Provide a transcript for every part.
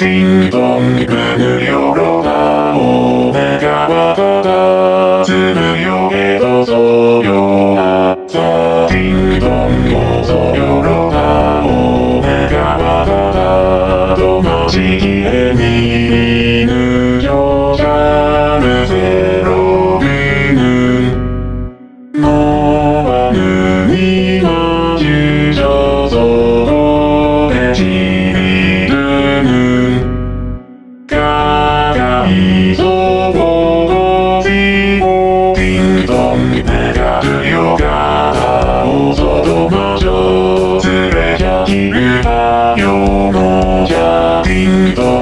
ティンドング無料ロガオメガワガガつぶよげどぞよあザティンドンゴゾよロガオメガワガガどまちきえみぬ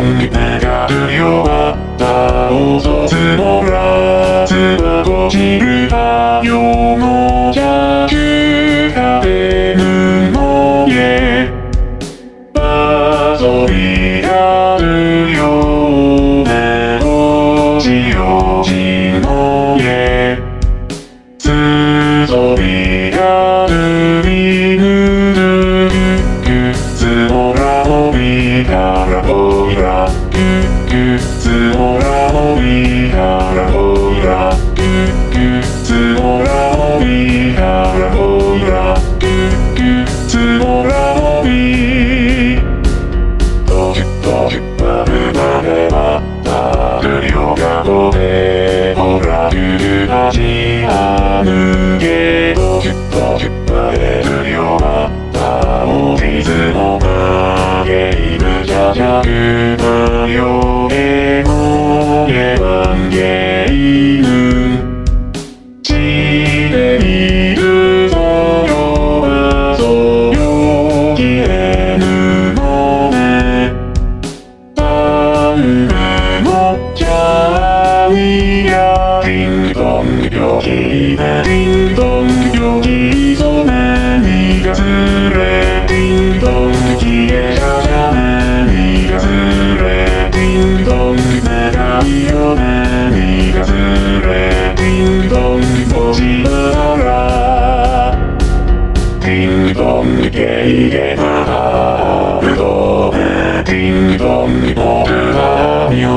ィンドンメガルヨガおぞつもらつばごじるばよのじゃくかべぬのえバゾリがるよねおじよじのえつぞりがるりぬるぐつもらのびからつもらのびから 찾아 그녀의 몸에 안개 있는 지대이 그저요 와서 여기에는 오네 다음에 목자 위야 딩동 여기네 딩동 여기서 내 니가 딩동 게이게 나가 그도 딩동 보드라며.